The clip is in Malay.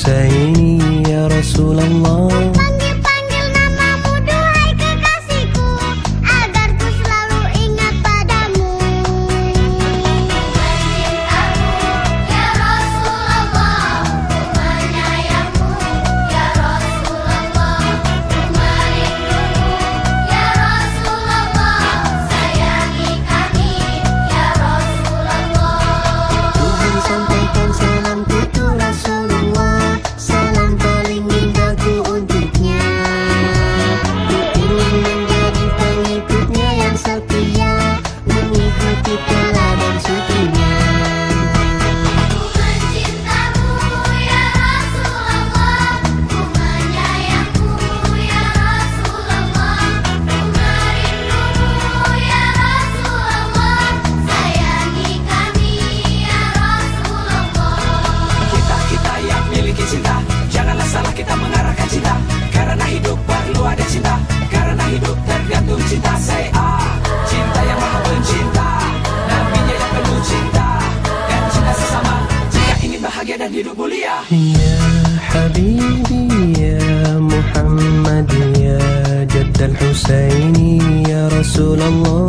Husaini ya Rasulullah Panggil-panggil que te hidup mulia. Ya Habibi Ya Muhammad Ya Jaddal Husaini Ya Rasulullah.